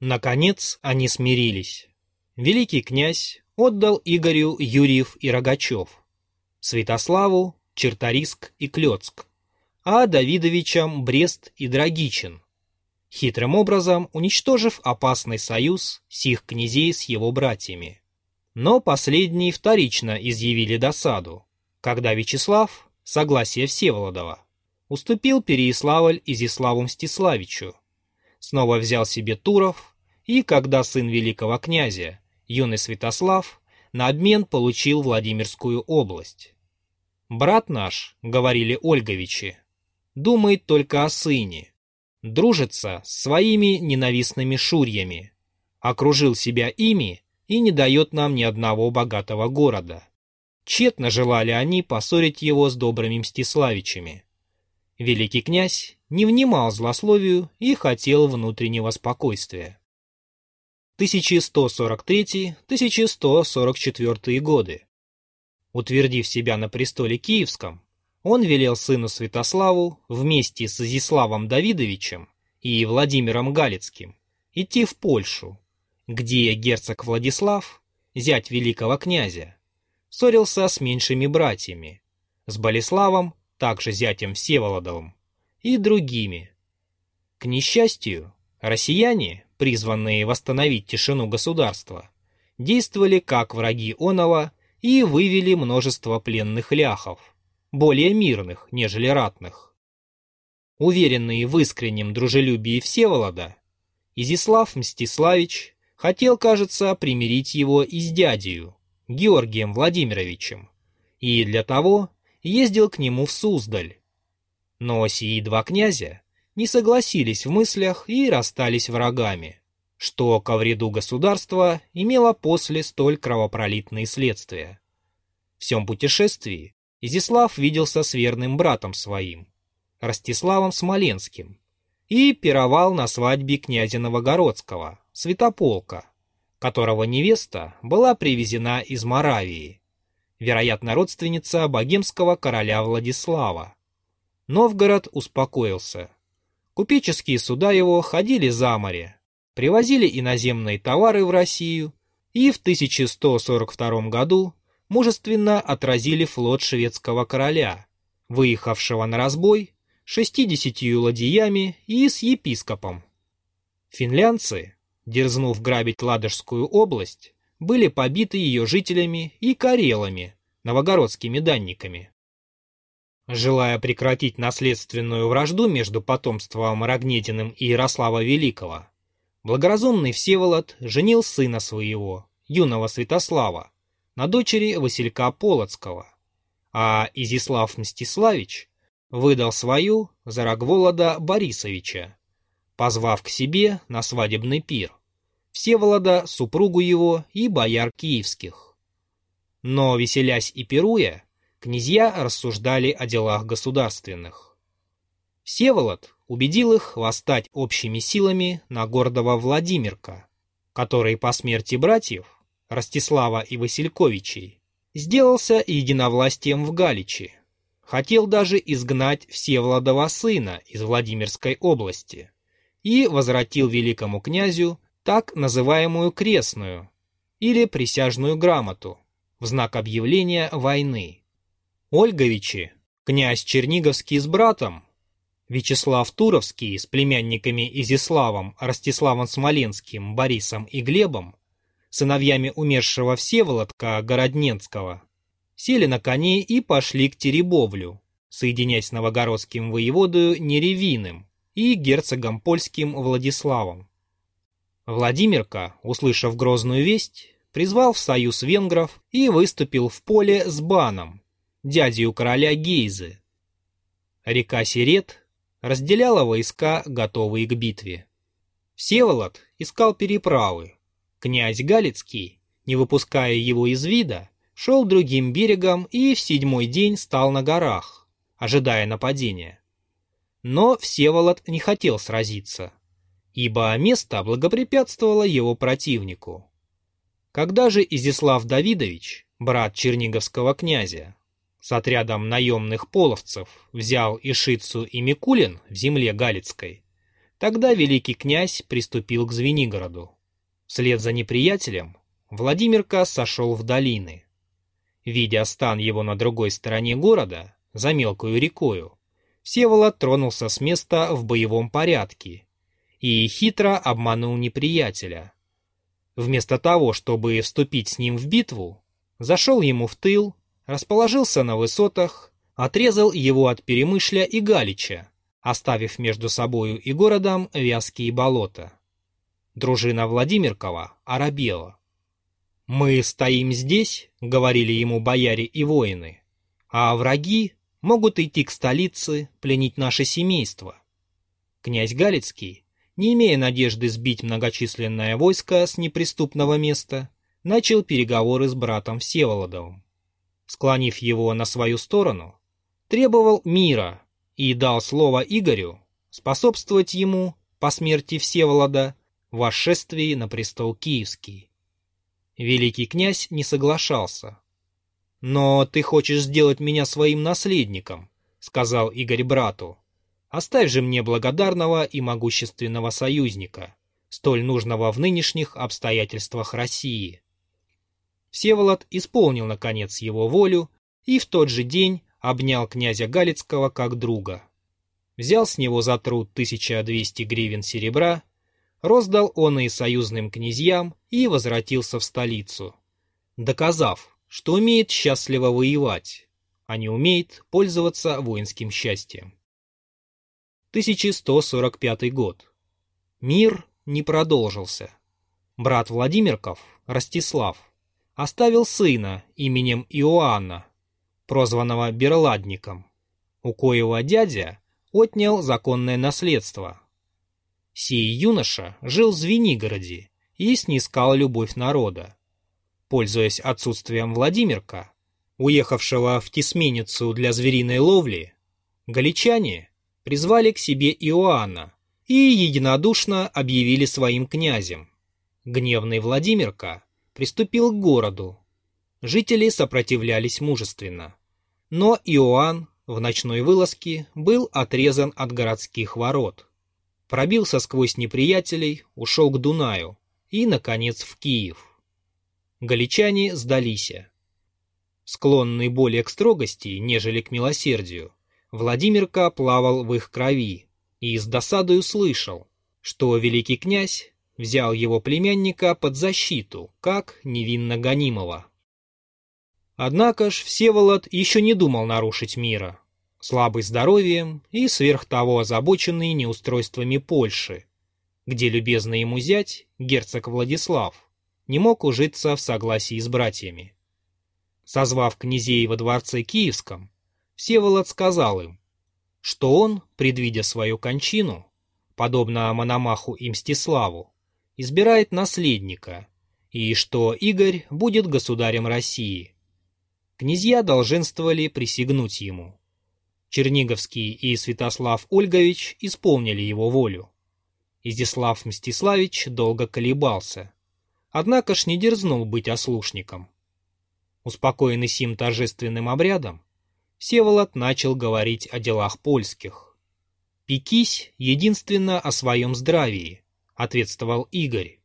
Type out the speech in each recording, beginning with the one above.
Наконец они смирились. Великий князь отдал Игорю Юрьев и Рогачев, Святославу – Черториск и Клёцк, а Давидовичам – Брест и Драгичин, хитрым образом уничтожив опасный союз сих князей с его братьями. Но последние вторично изъявили досаду, когда Вячеслав, согласие Всеволодова, уступил Переяславль Изяславу Мстиславичу, снова взял себе Туров, и когда сын великого князя, юный Святослав, на обмен получил Владимирскую область. «Брат наш», — говорили Ольговичи, — «думает только о сыне, дружится с своими ненавистными шурьями, окружил себя ими и не дает нам ни одного богатого города». Тщетно желали они поссорить его с добрыми Мстиславичами. Великий князь не внимал злословию и хотел внутреннего спокойствия. 1143-1144 годы. Утвердив себя на престоле Киевском, он велел сыну Святославу вместе с Изиславом Давидовичем и Владимиром Галицким идти в Польшу, где герцог Владислав, зять великого князя, ссорился с меньшими братьями, с Болеславом, также зятем Всеволодовым, и другими. К несчастью, россияне, призванные восстановить тишину государства, действовали как враги Онова и вывели множество пленных ляхов, более мирных, нежели ратных. Уверенный в искреннем дружелюбии Всеволода, Изислав Мстиславич хотел, кажется, примирить его и с дядею, Георгием Владимировичем, и для того ездил к нему в Суздаль, но сии два князя не согласились в мыслях и расстались врагами, что ко вреду государства имело после столь кровопролитные следствия. В всем путешествии Изяслав виделся с верным братом своим, Ростиславом Смоленским, и пировал на свадьбе князя Новогородского, Святополка, которого невеста была привезена из Моравии, вероятно, родственница богемского короля Владислава. Новгород успокоился. Купеческие суда его ходили за море, привозили иноземные товары в Россию и в 1142 году мужественно отразили флот шведского короля, выехавшего на разбой 60 ладьями и с епископом. Финлянцы, дерзнув грабить Ладожскую область, были побиты ее жителями и карелами, новогородскими данниками. Желая прекратить наследственную вражду между потомством Рогнединым и Ярослава Великого, благоразумный Всеволод женил сына своего, юного Святослава, на дочери Василька Полоцкого, а Изислав Мстиславич выдал свою за Рогволода Борисовича, позвав к себе на свадебный пир Всеволода, супругу его и бояр киевских. Но, веселясь и пируя, князья рассуждали о делах государственных. Всеволод убедил их восстать общими силами на гордого Владимирка, который по смерти братьев, Ростислава и Васильковичей, сделался единовластием в Галичи. Хотел даже изгнать Всеволодова сына из Владимирской области и возвратил великому князю так называемую крестную или присяжную грамоту в знак объявления войны. Ольговичи, князь Черниговский с братом, Вячеслав Туровский с племянниками Изиславом, Ростиславом Смоленским, Борисом и Глебом, сыновьями умершего Всеволодка Городненского, сели на коней и пошли к Теребовлю, соединяясь с новогородским воеводою Неревиным и герцогом польским Владиславом. Владимирка, услышав грозную весть, призвал в союз венгров и выступил в поле с Баном, дядей у короля Гейзы. Река Сирет разделяла войска, готовые к битве. Всеволод искал переправы. Князь Галицкий, не выпуская его из вида, шел другим берегом и в седьмой день стал на горах, ожидая нападения. Но Всеволод не хотел сразиться, ибо место благопрепятствовало его противнику. Когда же Изяслав Давидович, брат черниговского князя, с отрядом наемных половцев взял Ишицу и Микулин в земле Галицкой, Тогда великий князь приступил к Звенигороду. Вслед за неприятелем Владимирка сошел в долины. Видя стан его на другой стороне города, за мелкую рекою, Всеволод тронулся с места в боевом порядке и хитро обманул неприятеля. Вместо того, чтобы вступить с ним в битву, зашел ему в тыл, расположился на высотах, отрезал его от Перемышля и Галича, оставив между собою и городом вязкие болота. Дружина Владимиркова оробела. «Мы стоим здесь», — говорили ему бояре и воины, «а враги могут идти к столице, пленить наше семейство». Князь Галицкий, не имея надежды сбить многочисленное войско с неприступного места, начал переговоры с братом Всеволодовым. Склонив его на свою сторону, требовал мира и дал слово Игорю способствовать ему по смерти Всеволода в восшествии на престол Киевский. Великий князь не соглашался. «Но ты хочешь сделать меня своим наследником», — сказал Игорь брату. «Оставь же мне благодарного и могущественного союзника, столь нужного в нынешних обстоятельствах России». Всеволод исполнил, наконец, его волю и в тот же день обнял князя Галицкого как друга. Взял с него за труд 1200 гривен серебра роздал он и союзным князьям и возвратился в столицу, доказав, что умеет счастливо воевать, а не умеет пользоваться воинским счастьем. 1145 год. Мир не продолжился. Брат Владимирков, Ростислав, оставил сына именем Иоанна, прозванного Берладником, у коего дядя отнял законное наследство – Сей юноша жил в Звенигороде и снискал любовь народа. Пользуясь отсутствием Владимирка, уехавшего в Тесменицу для звериной ловли, галичане призвали к себе Иоанна и единодушно объявили своим князем. Гневный Владимирка приступил к городу. Жители сопротивлялись мужественно. Но Иоанн в ночной вылазке был отрезан от городских ворот пробился сквозь неприятелей, ушел к Дунаю и, наконец, в Киев. Галичане сдались. Склонный более к строгости, нежели к милосердию, Владимирка плавал в их крови и с досадою слышал, что великий князь взял его племянника под защиту, как невинно гонимого. Однако ж Всеволод еще не думал нарушить мира слабый здоровьем и сверх того озабоченный неустройствами Польши, где любезный ему зять, герцог Владислав, не мог ужиться в согласии с братьями. Созвав князей во дворце Киевском, Всеволод сказал им, что он, предвидя свою кончину, подобно Мономаху и Мстиславу, избирает наследника, и что Игорь будет государем России. Князья долженствовали присягнуть ему. Черниговский и Святослав Ольгович исполнили его волю. Изяслав Мстиславич долго колебался, однако ж не дерзнул быть ослушником. Успокоенный сим торжественным обрядом, Всеволод начал говорить о делах польских. «Пекись единственно о своем здравии», — ответствовал Игорь.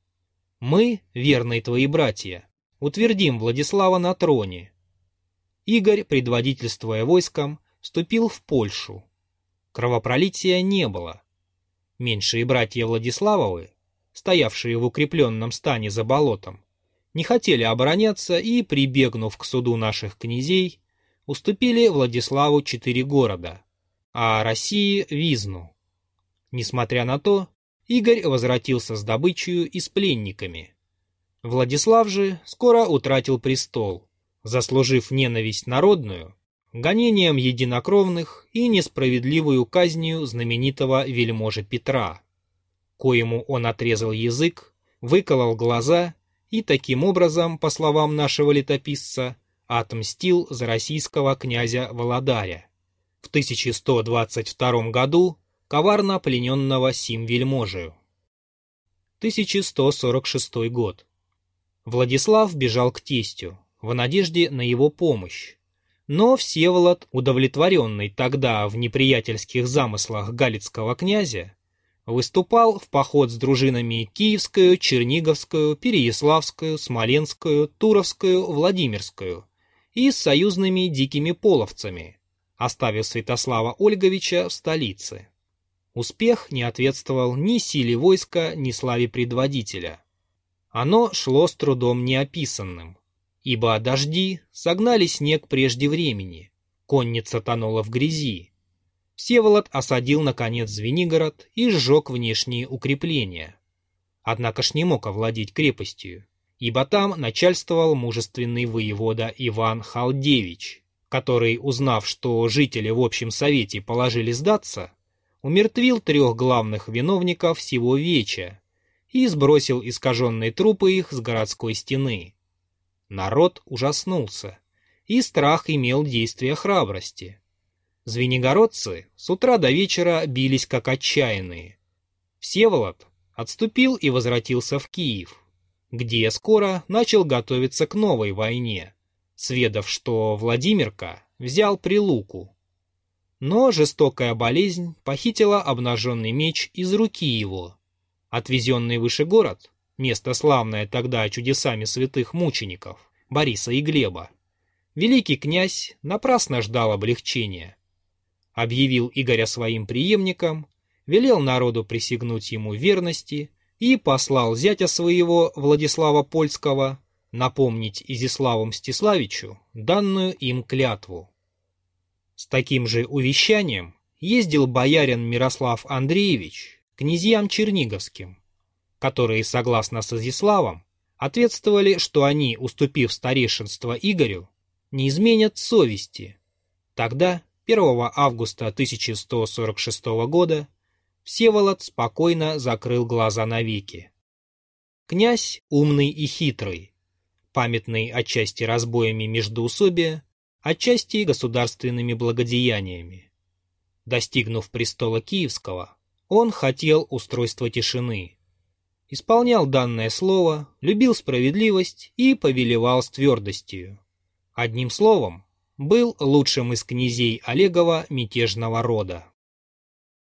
«Мы, верные твои братья, утвердим Владислава на троне». Игорь, предводительствуя войском, вступил в Польшу. Кровопролития не было. Меньшие братья Владиславовы, стоявшие в укрепленном стане за болотом, не хотели обороняться и, прибегнув к суду наших князей, уступили Владиславу четыре города, а России — Визну. Несмотря на то, Игорь возвратился с добычей и с пленниками. Владислав же скоро утратил престол, заслужив ненависть народную гонением единокровных и несправедливую казнью знаменитого вельможи Петра, коему он отрезал язык, выколол глаза и таким образом, по словам нашего летописца, отмстил за российского князя Володаря, в 1122 году коварно плененного сим вельможею. 1146 год. Владислав бежал к тестю в надежде на его помощь, но Всеволод, удовлетворенный тогда в неприятельских замыслах галицкого князя, выступал в поход с дружинами Киевскую, Черниговскую, Переяславскую, Смоленскую, Туровскую, Владимирскую и с союзными дикими половцами, оставив Святослава Ольговича в столице. Успех не ответствовал ни силе войска, ни славе предводителя. Оно шло с трудом неописанным, ибо дожди согнали снег прежде времени, конница тонула в грязи, Всеволод осадил, наконец, Звенигород и сжег внешние укрепления. Однако ж не мог овладеть крепостью, ибо там начальствовал мужественный воевода Иван Халдевич, который, узнав, что жители в общем совете положили сдаться, умертвил трех главных виновников всего веча и сбросил искаженные трупы их с городской стены. Народ ужаснулся, и страх имел действие храбрости. Звенигородцы с утра до вечера бились как отчаянные. Всеволод отступил и возвратился в Киев, где скоро начал готовиться к новой войне, сведав, что Владимирка взял Прилуку. Но жестокая болезнь похитила обнаженный меч из руки его. Отвезенный выше город, место славное тогда чудесами святых мучеников, Бориса и Глеба, великий князь напрасно ждал облегчения объявил Игоря своим преемником, велел народу присягнуть ему верности и послал зятя своего Владислава Польского напомнить Изиславу Мстиславичу данную им клятву. С таким же увещанием ездил боярин Мирослав Андреевич князьям Черниговским, которые, согласно с Изиславом, ответствовали, что они, уступив старейшинство Игорю, не изменят совести. Тогда 1 августа 1146 года Всеволод спокойно закрыл глаза навеки. Князь умный и хитрый, памятный отчасти разбоями междоусобия, отчасти государственными благодеяниями. Достигнув престола Киевского, он хотел устройства тишины. Исполнял данное слово, любил справедливость и повелевал с твердостью. Одним словом, был лучшим из князей Олегова мятежного рода.